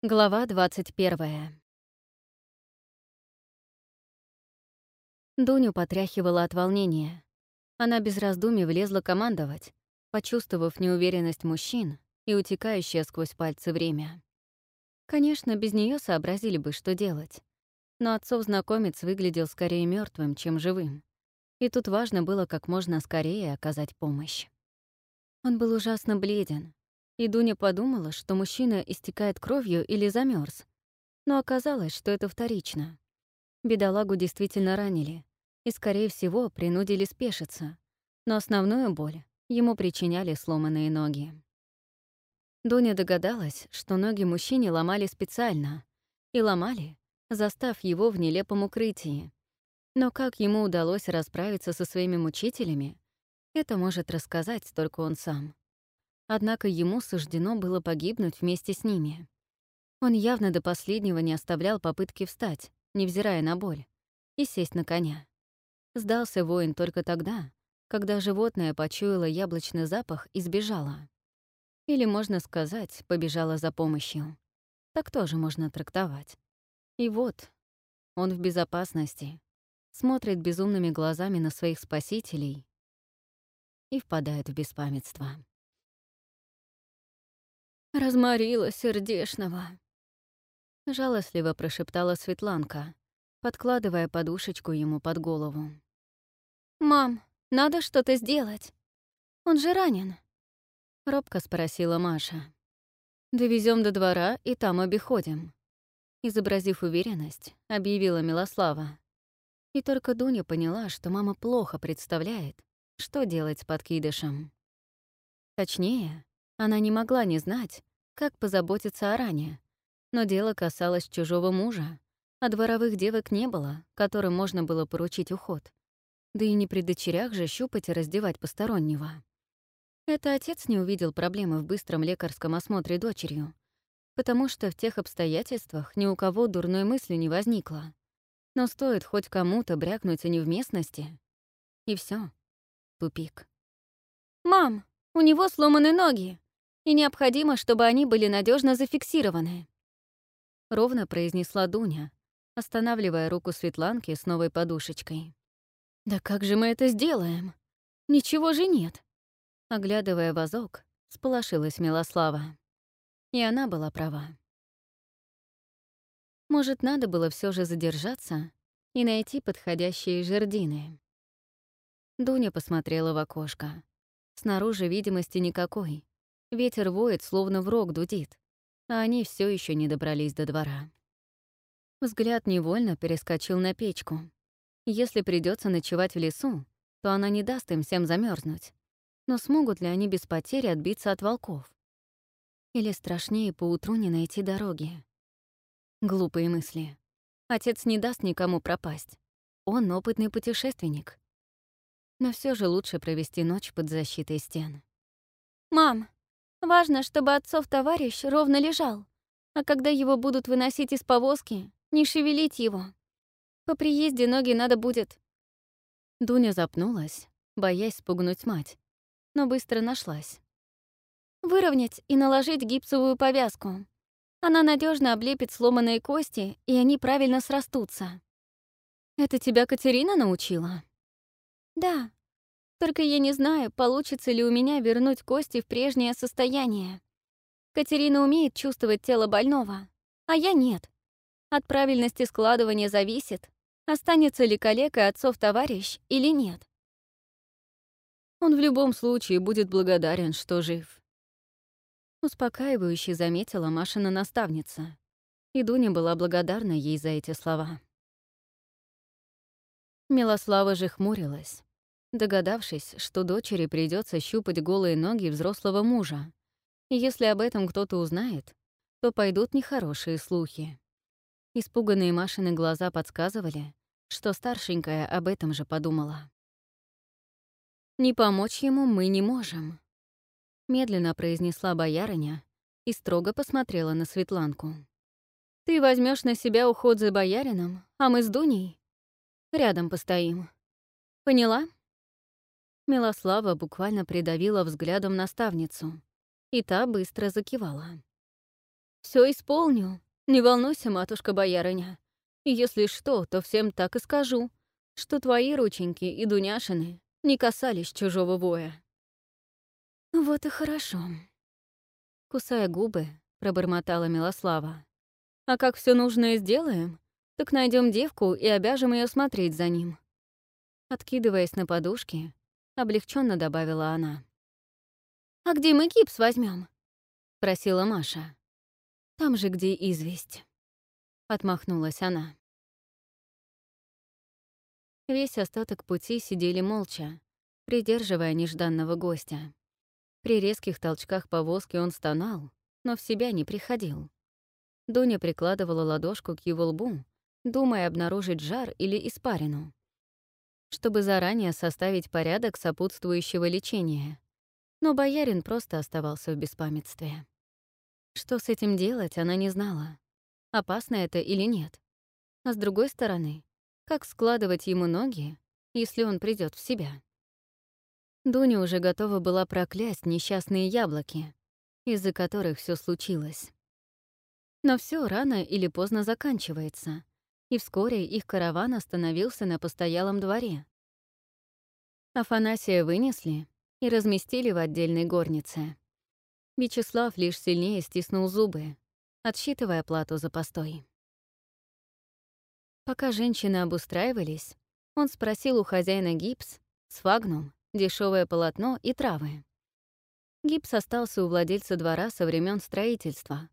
Глава 21. Дуню потряхивала от волнения. Она без раздумий влезла командовать, почувствовав неуверенность мужчин и утекающее сквозь пальцы время. Конечно, без нее сообразили бы, что делать. Но отцов знакомец выглядел скорее мертвым, чем живым. И тут важно было как можно скорее оказать помощь. Он был ужасно бледен, и Дуня подумала, что мужчина истекает кровью или замерз, но оказалось, что это вторично. Бедолагу действительно ранили и, скорее всего, принудили спешиться, но основную боль ему причиняли сломанные ноги. Дуня догадалась, что ноги мужчине ломали специально, и ломали, застав его в нелепом укрытии. Но как ему удалось расправиться со своими мучителями, это может рассказать только он сам. Однако ему суждено было погибнуть вместе с ними. Он явно до последнего не оставлял попытки встать, невзирая на боль, и сесть на коня. Сдался воин только тогда, когда животное почуяло яблочный запах и сбежало. Или, можно сказать, побежало за помощью. Так тоже можно трактовать. И вот, он в безопасности, смотрит безумными глазами на своих спасителей и впадает в беспамятство. «Разморила сердешного», — жалостливо прошептала Светланка, подкладывая подушечку ему под голову. «Мам, надо что-то сделать. Он же ранен», — робко спросила Маша. Довезем до двора и там обиходим», — изобразив уверенность, объявила Милослава. И только Дуня поняла, что мама плохо представляет, что делать с подкидышем. Точнее, она не могла не знать, как позаботиться о ране. Но дело касалось чужого мужа, а дворовых девок не было, которым можно было поручить уход. Да и не при дочерях же щупать и раздевать постороннего. Это отец не увидел проблемы в быстром лекарском осмотре дочерью, потому что в тех обстоятельствах ни у кого дурной мысли не возникло. Но стоит хоть кому-то брякнуть о невместности, и все, тупик. «Мам, у него сломаны ноги!» И необходимо, чтобы они были надежно зафиксированы. Ровно произнесла Дуня, останавливая руку Светланки с новой подушечкой. «Да как же мы это сделаем? Ничего же нет!» Оглядывая вазок, сполошилась Милослава. И она была права. Может, надо было все же задержаться и найти подходящие жердины. Дуня посмотрела в окошко. Снаружи видимости никакой, Ветер воет, словно в рог дудит, а они все еще не добрались до двора. Взгляд невольно перескочил на печку. Если придется ночевать в лесу, то она не даст им всем замерзнуть. Но смогут ли они без потери отбиться от волков? Или страшнее поутру не найти дороги? Глупые мысли. Отец не даст никому пропасть. Он опытный путешественник. Но все же лучше провести ночь под защитой стен. «Мам, Важно, чтобы отцов товарищ ровно лежал, а когда его будут выносить из повозки, не шевелить его. По приезде ноги надо будет... Дуня запнулась, боясь спугнуть мать, но быстро нашлась. Выровнять и наложить гипсовую повязку. Она надежно облепит сломанные кости, и они правильно срастутся. Это тебя Катерина научила? Да, только я не знаю, получится ли у меня вернуть кости в прежнее состояние. Катерина умеет чувствовать тело больного, а я нет. От правильности складывания зависит, останется ли коллега отцов товарищ или нет. Он в любом случае будет благодарен, что жив. Успокаивающе заметила Машина наставница, и Дуня была благодарна ей за эти слова. Милослава же хмурилась догадавшись, что дочери придется щупать голые ноги взрослого мужа. И если об этом кто-то узнает, то пойдут нехорошие слухи. Испуганные Машины глаза подсказывали, что старшенькая об этом же подумала. «Не помочь ему мы не можем», — медленно произнесла боярыня и строго посмотрела на Светланку. «Ты возьмешь на себя уход за боярином, а мы с Дуней рядом постоим. Поняла?» Милослава буквально придавила взглядом наставницу, и та быстро закивала. Все исполню. Не волнуйся, матушка-боярыня. Если что, то всем так и скажу, что твои рученьки и Дуняшины не касались чужого воя». «Вот и хорошо», — кусая губы, пробормотала Милослава. «А как все нужное сделаем, так найдем девку и обяжем ее смотреть за ним». Откидываясь на подушки, облегченно добавила она. «А где мы гипс возьмем? просила Маша. «Там же, где известь», — отмахнулась она. Весь остаток пути сидели молча, придерживая нежданного гостя. При резких толчках повозки он стонал, но в себя не приходил. Дуня прикладывала ладошку к его лбу, думая обнаружить жар или испарину, чтобы заранее составить порядок сопутствующего лечения. Но боярин просто оставался в беспамятстве. Что с этим делать, она не знала. Опасно это или нет. А с другой стороны, как складывать ему ноги, если он придет в себя? Дуня уже готова была проклясть несчастные яблоки, из-за которых все случилось. Но все рано или поздно заканчивается, и вскоре их караван остановился на постоялом дворе. Афанасия вынесли и разместили в отдельной горнице. Вячеслав лишь сильнее стиснул зубы, отсчитывая плату за постой. Пока женщины обустраивались, он спросил у хозяина гипс, сфагнум, дешевое полотно и травы. Гипс остался у владельца двора со времен строительства.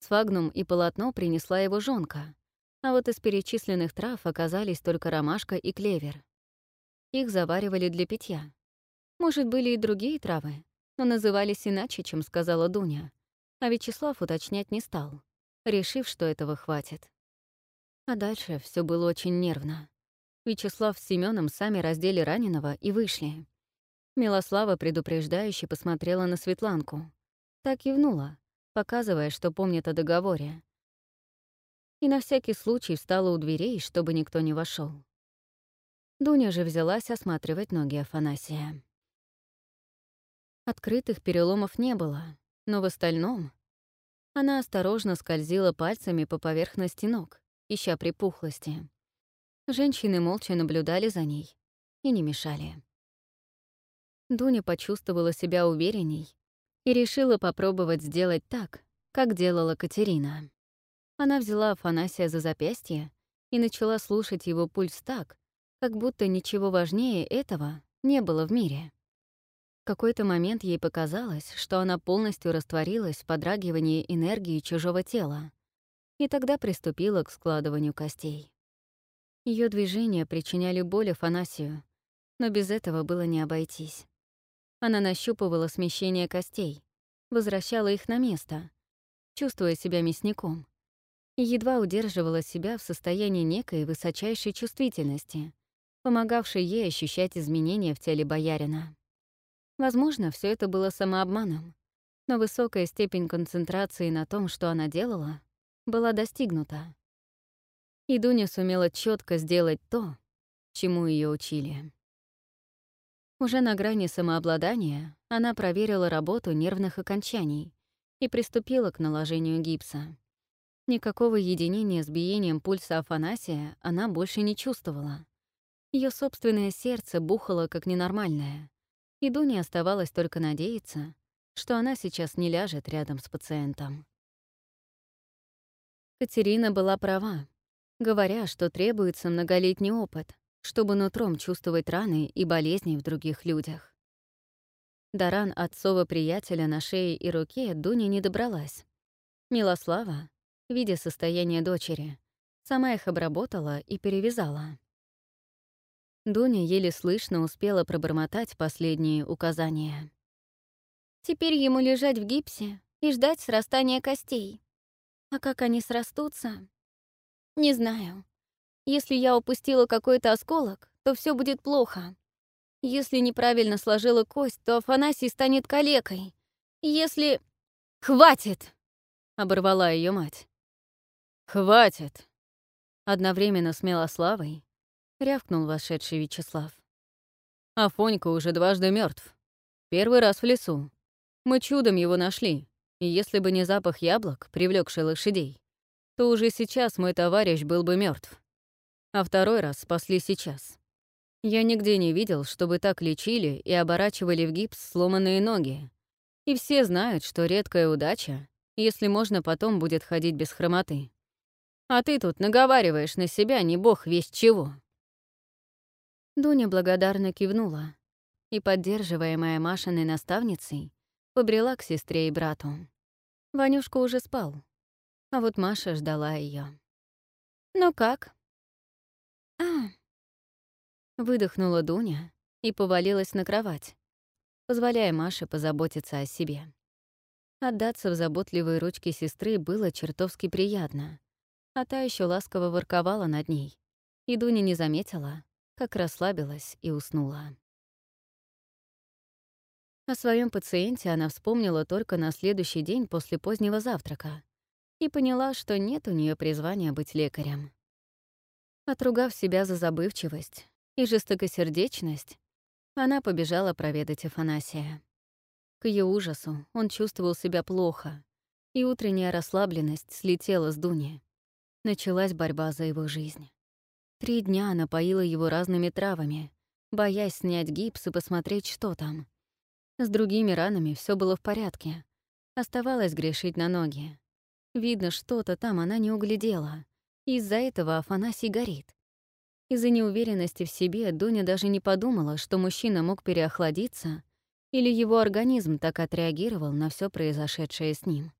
Сфагнум и полотно принесла его жонка, а вот из перечисленных трав оказались только ромашка и клевер. Их заваривали для питья. Может, были и другие травы, но назывались иначе, чем сказала Дуня. А Вячеслав уточнять не стал, решив, что этого хватит. А дальше все было очень нервно. Вячеслав с Семеном сами раздели раненого и вышли. Милослава предупреждающе посмотрела на Светланку. Так кивнула, показывая, что помнит о договоре. И на всякий случай встала у дверей, чтобы никто не вошел. Дуня же взялась осматривать ноги Афанасия. Открытых переломов не было, но в остальном она осторожно скользила пальцами по поверхности ног, ища припухлости. Женщины молча наблюдали за ней и не мешали. Дуня почувствовала себя уверенней и решила попробовать сделать так, как делала Катерина. Она взяла Афанасия за запястье и начала слушать его пульс так, как будто ничего важнее этого не было в мире. В какой-то момент ей показалось, что она полностью растворилась в подрагивании энергии чужого тела, и тогда приступила к складыванию костей. Ее движения причиняли боль Афанасию, но без этого было не обойтись. Она нащупывала смещение костей, возвращала их на место, чувствуя себя мясником, и едва удерживала себя в состоянии некой высочайшей чувствительности, помогавшей ей ощущать изменения в теле боярина. Возможно, все это было самообманом, но высокая степень концентрации на том, что она делала, была достигнута. И Дуня сумела четко сделать то, чему ее учили. Уже на грани самообладания она проверила работу нервных окончаний и приступила к наложению гипса. Никакого единения с биением пульса Афанасия она больше не чувствовала. Ее собственное сердце бухало как ненормальное, и Дуне оставалось только надеяться, что она сейчас не ляжет рядом с пациентом. Катерина была права, говоря, что требуется многолетний опыт, чтобы нутром чувствовать раны и болезни в других людях. До ран отцова приятеля на шее и руке Дуня не добралась. Милослава, видя состояние дочери, сама их обработала и перевязала. Дуня еле слышно успела пробормотать последние указания. «Теперь ему лежать в гипсе и ждать срастания костей», а как они срастутся? Не знаю. Если я упустила какой-то осколок, то все будет плохо. Если неправильно сложила кость, то Афанасий станет калекой. Если... «Хватит!» — оборвала ее мать. «Хватит!» Одновременно с Милославой рявкнул вошедший Вячеслав. Афонька уже дважды мертв. Первый раз в лесу. Мы чудом его нашли, И если бы не запах яблок, привлекший лошадей, то уже сейчас мой товарищ был бы мертв. А второй раз спасли сейчас. Я нигде не видел, чтобы так лечили и оборачивали в гипс сломанные ноги. И все знают, что редкая удача, если можно потом будет ходить без хромоты. А ты тут наговариваешь на себя не бог весь чего. Дуня благодарно кивнула и, поддерживаемая Машиной наставницей, побрела к сестре и брату. Ванюшка уже спал, а вот Маша ждала ее. «Ну как?» «А...» Выдохнула Дуня и повалилась на кровать, позволяя Маше позаботиться о себе. Отдаться в заботливые ручки сестры было чертовски приятно, а та еще ласково ворковала над ней, и Дуня не заметила, как расслабилась и уснула. О своем пациенте она вспомнила только на следующий день после позднего завтрака и поняла, что нет у нее призвания быть лекарем. Отругав себя за забывчивость и жестокосердечность, она побежала проведать Афанасия. К ее ужасу он чувствовал себя плохо, и утренняя расслабленность слетела с Дуни. Началась борьба за его жизнь. Три дня она поила его разными травами, боясь снять гипс и посмотреть, что там. С другими ранами все было в порядке. Оставалось грешить на ноги. Видно, что-то там она не углядела. Из-за этого Афанасий горит. Из-за неуверенности в себе Дуня даже не подумала, что мужчина мог переохладиться или его организм так отреагировал на все произошедшее с ним.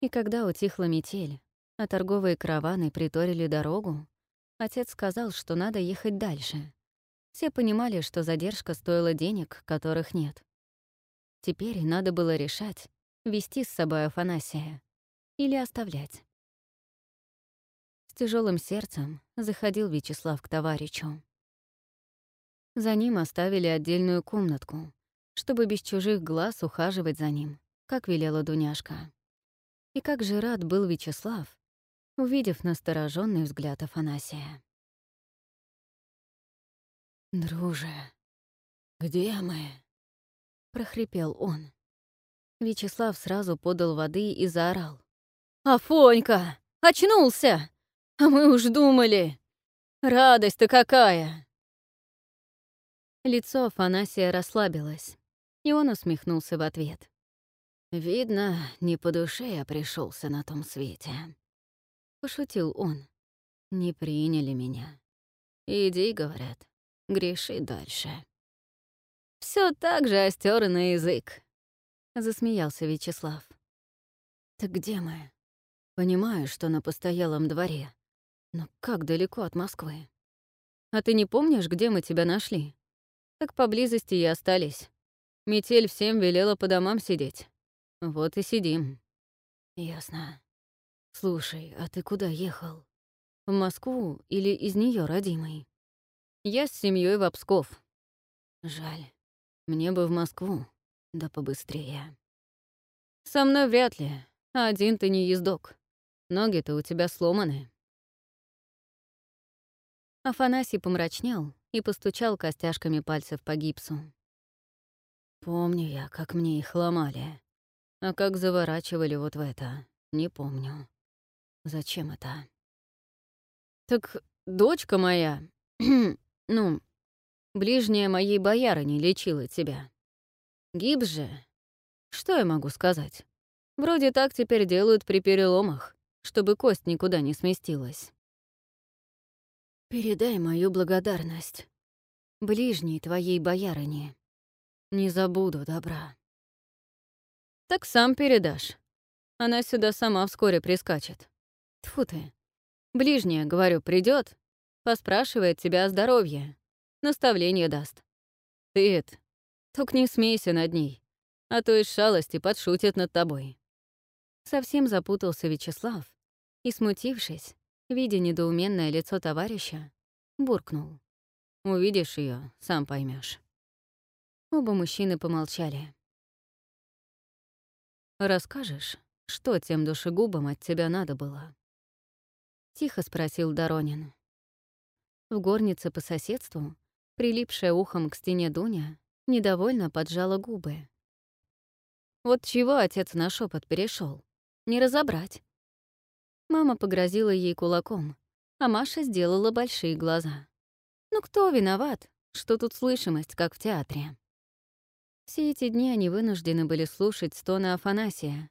И когда утихла метель, а торговые караваны приторили дорогу, Отец сказал, что надо ехать дальше. Все понимали, что задержка стоила денег, которых нет. Теперь надо было решать, вести с собой Афанасия или оставлять. С тяжелым сердцем заходил Вячеслав к товарищу. За ним оставили отдельную комнатку, чтобы без чужих глаз ухаживать за ним, как велела Дуняшка. И как же рад был Вячеслав, увидев настороженный взгляд Афанасия. «Друже, где мы?» — прохрипел он. Вячеслав сразу подал воды и заорал. «Афонька! Очнулся! А мы уж думали! Радость-то какая!» Лицо Афанасия расслабилось, и он усмехнулся в ответ. «Видно, не по душе я пришелся на том свете». — пошутил он. «Не приняли меня. Иди, — говорят, — греши дальше». Все так же остер на язык», — засмеялся Вячеслав. «Так где мы?» «Понимаю, что на постоялом дворе. Но как далеко от Москвы?» «А ты не помнишь, где мы тебя нашли?» «Так поблизости и остались. Метель всем велела по домам сидеть. Вот и сидим». «Ясно. «Слушай, а ты куда ехал? В Москву или из нее родимый?» «Я с семьей в Обсков». «Жаль. Мне бы в Москву, да побыстрее». «Со мной вряд ли. Один ты не ездок. Ноги-то у тебя сломаны». Афанасий помрачнел и постучал костяшками пальцев по гипсу. «Помню я, как мне их ломали. А как заворачивали вот в это, не помню. Зачем это? Так дочка моя, ну, ближняя моей боярыни лечила тебя. Гипс же. Что я могу сказать? Вроде так теперь делают при переломах, чтобы кость никуда не сместилась. Передай мою благодарность. Ближней твоей боярыне. Не забуду добра. Так сам передашь. Она сюда сама вскоре прискачет. Тфу ты. Ближняя, говорю, придет, поспрашивает тебя о здоровье, наставление даст. Ты это, только не смейся над ней, а то из шалости подшутит над тобой. Совсем запутался Вячеслав и, смутившись, видя недоуменное лицо товарища, буркнул. «Увидишь ее, сам поймешь. Оба мужчины помолчали. «Расскажешь, что тем душегубам от тебя надо было?» Тихо спросил Доронин. В горнице по соседству, прилипшая ухом к стене Дуня, недовольно поджала губы. Вот чего отец на шепот перешел? Не разобрать. Мама погрозила ей кулаком, а Маша сделала большие глаза. Ну кто виноват, что тут слышимость, как в театре? Все эти дни они вынуждены были слушать стоны Афанасия,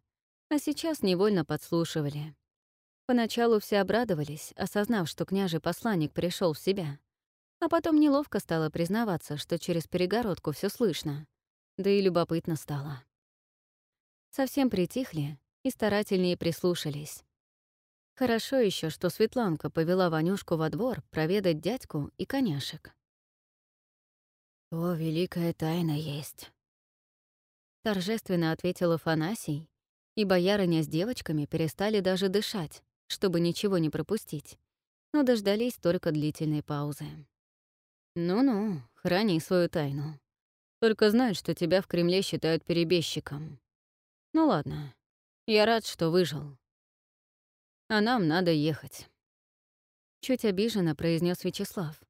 а сейчас невольно подслушивали. Поначалу все обрадовались, осознав, что княжий посланник пришел в себя. А потом неловко стало признаваться, что через перегородку все слышно. Да и любопытно стало. Совсем притихли и старательнее прислушались. Хорошо еще, что Светланка повела Ванюшку во двор проведать дядьку и коняшек. «О, великая тайна есть!» Торжественно ответил Афанасий, и боярыня с девочками перестали даже дышать, чтобы ничего не пропустить, но дождались только длительной паузы. «Ну-ну, храни свою тайну. Только знай, что тебя в Кремле считают перебежчиком. Ну ладно, я рад, что выжил. А нам надо ехать». Чуть обиженно произнес Вячеслав,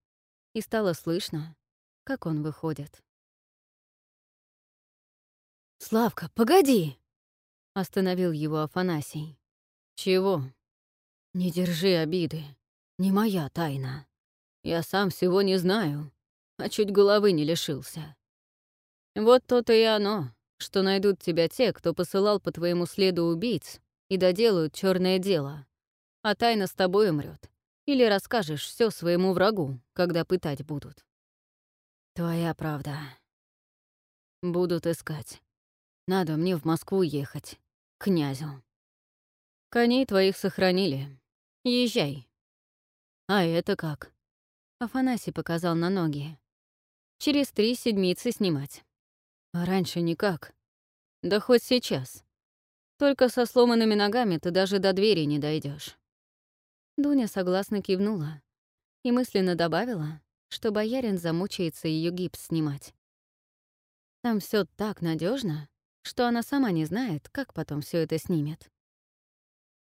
и стало слышно, как он выходит. «Славка, погоди!» — остановил его Афанасий. «Чего?» «Не держи обиды. Не моя тайна. Я сам всего не знаю, а чуть головы не лишился. Вот то-то и оно, что найдут тебя те, кто посылал по твоему следу убийц и доделают черное дело, а тайна с тобой умрет. Или расскажешь все своему врагу, когда пытать будут. Твоя правда. Будут искать. Надо мне в Москву ехать. Князю. Коней твоих сохранили. Езжай. А это как? Афанасий показал на ноги. Через три седмицы снимать. А раньше никак. Да хоть сейчас. Только со сломанными ногами ты даже до двери не дойдешь. Дуня согласно кивнула и мысленно добавила, что боярин замучается ее гипс снимать. Там все так надежно, что она сама не знает, как потом все это снимет.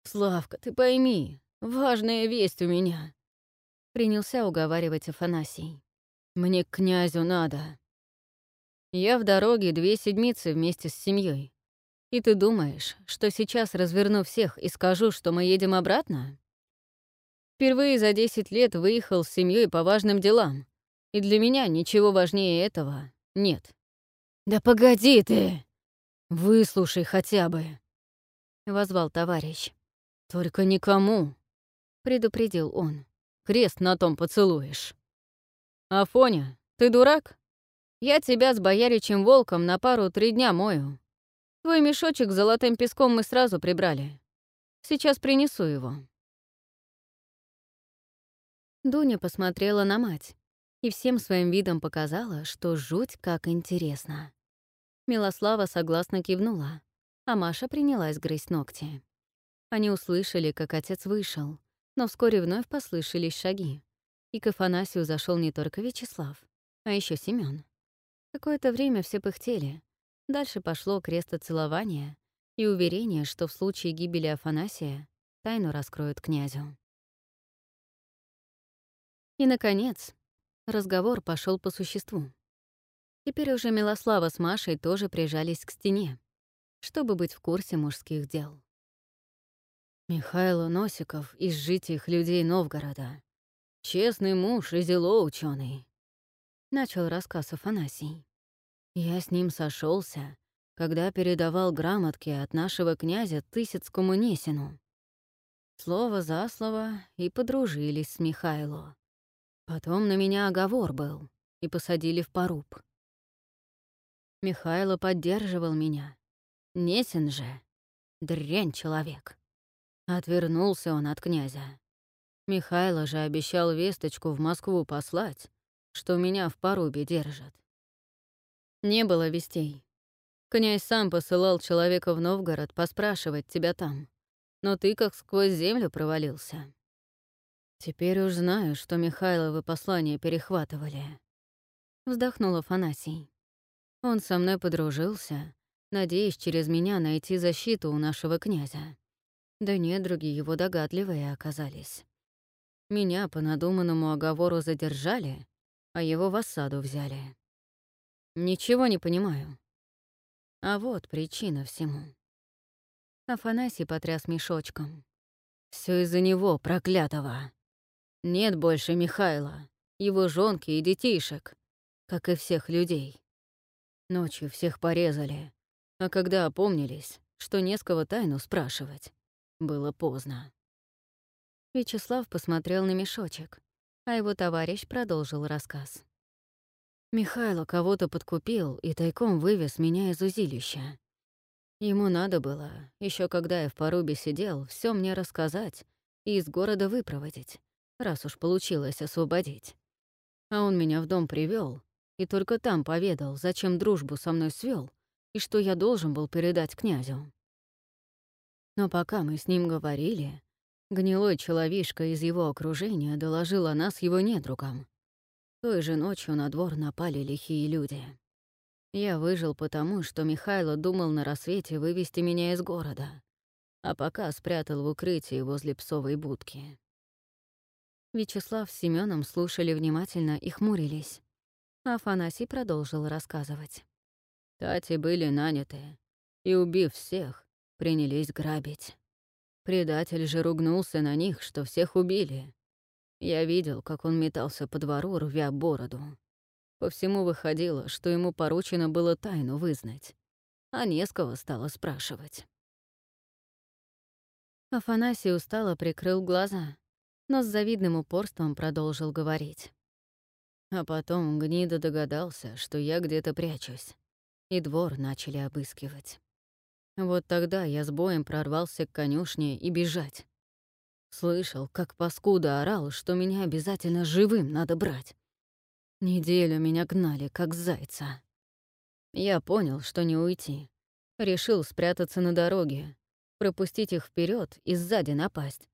«Славка, ты пойми, важная весть у меня», — принялся уговаривать Афанасий. «Мне к князю надо. Я в дороге две седмицы вместе с семьей. И ты думаешь, что сейчас разверну всех и скажу, что мы едем обратно? Впервые за 10 лет выехал с семьей по важным делам, и для меня ничего важнее этого нет. «Да погоди ты! Выслушай хотя бы!» — возвал товарищ. «Только никому!» — предупредил он. «Крест на том поцелуешь». «Афоня, ты дурак? Я тебя с бояричем волком на пару-три дня мою. Твой мешочек с золотым песком мы сразу прибрали. Сейчас принесу его». Дуня посмотрела на мать и всем своим видом показала, что жуть как интересно. Милослава согласно кивнула, а Маша принялась грызть ногти. Они услышали, как отец вышел, но вскоре вновь послышались шаги. И к Афанасию зашел не только Вячеслав, а еще Семён. Какое-то время все пыхтели. Дальше пошло крестоцелование и уверение, что в случае гибели Афанасия тайну раскроют князю. И, наконец, разговор пошел по существу. Теперь уже Милослава с Машей тоже прижались к стене, чтобы быть в курсе мужских дел. Михайло Носиков из житих людей Новгорода. Честный муж и зело ученый. Начал рассказ Афанасий. Я с ним сошелся, когда передавал грамотки от нашего князя Тысяцкому Несину. Слово за слово и подружились с Михайло. Потом на меня оговор был, и посадили в поруб. Михайло поддерживал меня. Несен же, дрянь человек. Отвернулся он от князя. Михайло же обещал весточку в Москву послать, что меня в порубе держат. Не было вестей. Князь сам посылал человека в Новгород поспрашивать тебя там, но ты как сквозь землю провалился. «Теперь уж знаю, что Михайловы послания перехватывали». Вздохнул Афанасий. Он со мной подружился, надеясь через меня найти защиту у нашего князя. Да недруги его догадливые оказались. Меня по надуманному оговору задержали, а его в осаду взяли. Ничего не понимаю. А вот причина всему. Афанасий потряс мешочком. Все из-за него, проклятого. Нет больше Михайла, его жонки и детишек, как и всех людей. Ночью всех порезали, а когда опомнились, что не с кого тайну спрашивать, было поздно. Вячеслав посмотрел на мешочек, а его товарищ продолжил рассказ. Михайло кого-то подкупил и тайком вывез меня из узилища. Ему надо было, еще когда я в порубе сидел, все мне рассказать и из города выпроводить, раз уж получилось освободить. А он меня в дом привел и только там поведал, зачем дружбу со мной свел и что я должен был передать князю. Но пока мы с ним говорили, гнилой человишка из его окружения доложил о нас его недругам, той же ночью на двор напали лихие люди. Я выжил потому, что Михайло думал на рассвете вывести меня из города, а пока спрятал в укрытии возле псовой будки. Вячеслав с Семеном слушали внимательно и хмурились. Афанасий продолжил рассказывать. Тати были наняты, и, убив всех, принялись грабить. Предатель же ругнулся на них, что всех убили, я видел, как он метался по двору, рвя бороду. По всему выходило, что ему поручено было тайну вызнать, а не с кого стало спрашивать. Афанасий устало прикрыл глаза, но с завидным упорством продолжил говорить. А потом гнида догадался, что я где-то прячусь, и двор начали обыскивать. Вот тогда я с боем прорвался к конюшне и бежать. Слышал, как паскуда орал, что меня обязательно живым надо брать. Неделю меня гнали, как зайца. Я понял, что не уйти. Решил спрятаться на дороге, пропустить их вперед и сзади напасть.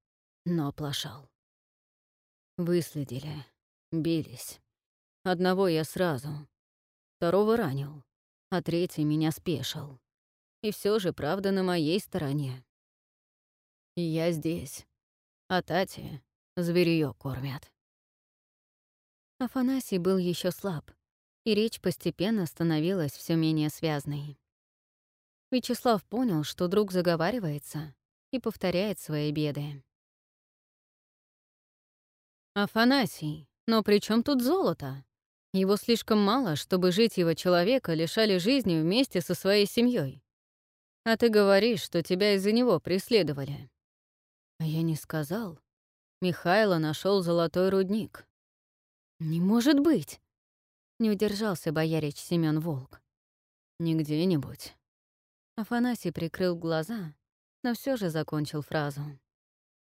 Но оплошал. Выследили, бились. Одного я сразу, второго ранил, а третий меня спешил. И все же правда на моей стороне. И я здесь, а Тати зверьё кормят. Афанасий был еще слаб, и речь постепенно становилась все менее связной. Вячеслав понял, что друг заговаривается и повторяет свои беды. «Афанасий, но при чем тут золото? Его слишком мало, чтобы жить его человека лишали жизни вместе со своей семьей. А ты говоришь, что тебя из-за него преследовали. А я не сказал. Михайло нашел золотой рудник. Не может быть! Не удержался боярич Семён Волк. Не где-нибудь. Афанасий прикрыл глаза, но все же закончил фразу.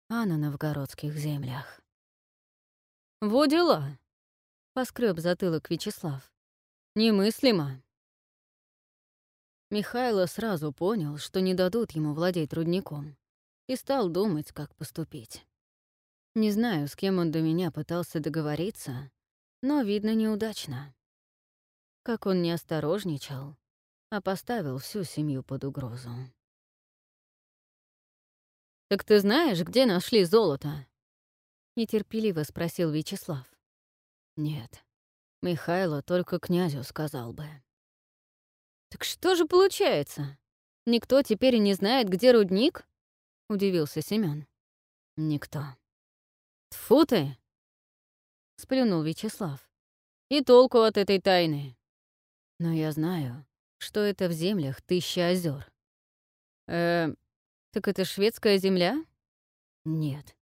А на новгородских землях. «Во дела!» — поскреб затылок Вячеслав. «Немыслимо!» Михайло сразу понял, что не дадут ему владеть рудником и стал думать, как поступить. Не знаю, с кем он до меня пытался договориться, но, видно, неудачно. Как он не осторожничал, а поставил всю семью под угрозу. «Так ты знаешь, где нашли золото?» — нетерпеливо спросил Вячеслав. «Нет, Михайло только князю сказал бы». «Так что же получается? Никто теперь и не знает, где рудник?» — удивился Семён. «Никто». «Тьфу ты!» — сплюнул Вячеслав. «И толку от этой тайны?» «Но я знаю, что это в землях тысяча озер. «Э, так это шведская земля?» «Нет,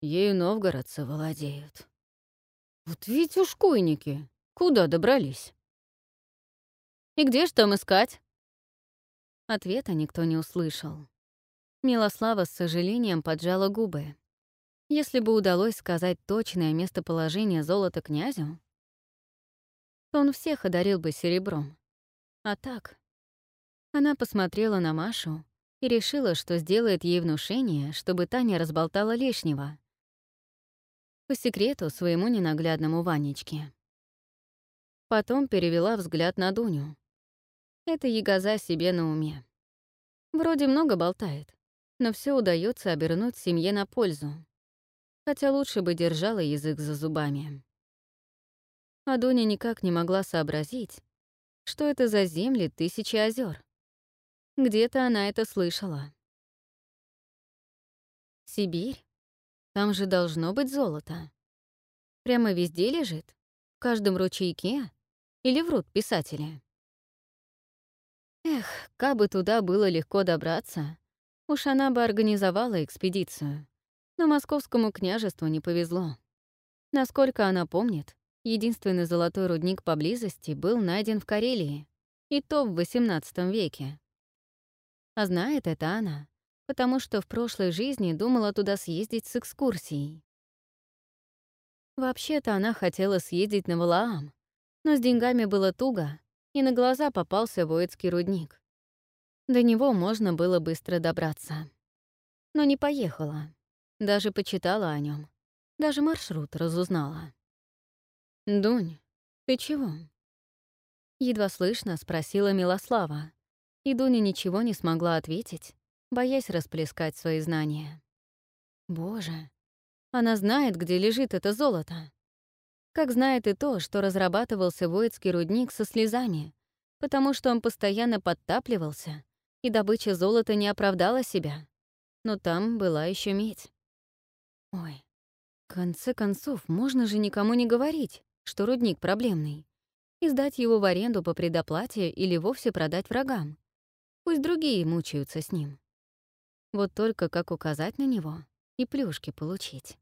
ею новгородцы владеют». «Вот ведь ушкуйники! Куда добрались?» «И где ж там искать?» Ответа никто не услышал. Милослава с сожалением поджала губы. Если бы удалось сказать точное местоположение золота князю, то он всех одарил бы серебром. А так... Она посмотрела на Машу и решила, что сделает ей внушение, чтобы та не разболтала лишнего. По секрету своему ненаглядному Ванечке. Потом перевела взгляд на Дуню. Это ягоза себе на уме. Вроде много болтает, но все удается обернуть семье на пользу. Хотя лучше бы держала язык за зубами. А Доня никак не могла сообразить, что это за земли тысячи озер, Где-то она это слышала. Сибирь? Там же должно быть золото. Прямо везде лежит? В каждом ручейке? Или врут писатели? Эх, кабы туда было легко добраться, уж она бы организовала экспедицию. Но московскому княжеству не повезло. Насколько она помнит, единственный золотой рудник поблизости был найден в Карелии, и то в XVIII веке. А знает это она, потому что в прошлой жизни думала туда съездить с экскурсией. Вообще-то она хотела съездить на Валаам, но с деньгами было туго, и на глаза попался воицкий рудник. До него можно было быстро добраться. Но не поехала. Даже почитала о нем. Даже маршрут разузнала. «Дунь, ты чего?» Едва слышно спросила Милослава, и Дуня ничего не смогла ответить, боясь расплескать свои знания. Боже, она знает, где лежит это золото. Как знает и то, что разрабатывался воицкий рудник со слезами, потому что он постоянно подтапливался, и добыча золота не оправдала себя. Но там была еще медь. Ой, в конце концов, можно же никому не говорить, что рудник проблемный, и сдать его в аренду по предоплате или вовсе продать врагам. Пусть другие мучаются с ним. Вот только как указать на него и плюшки получить.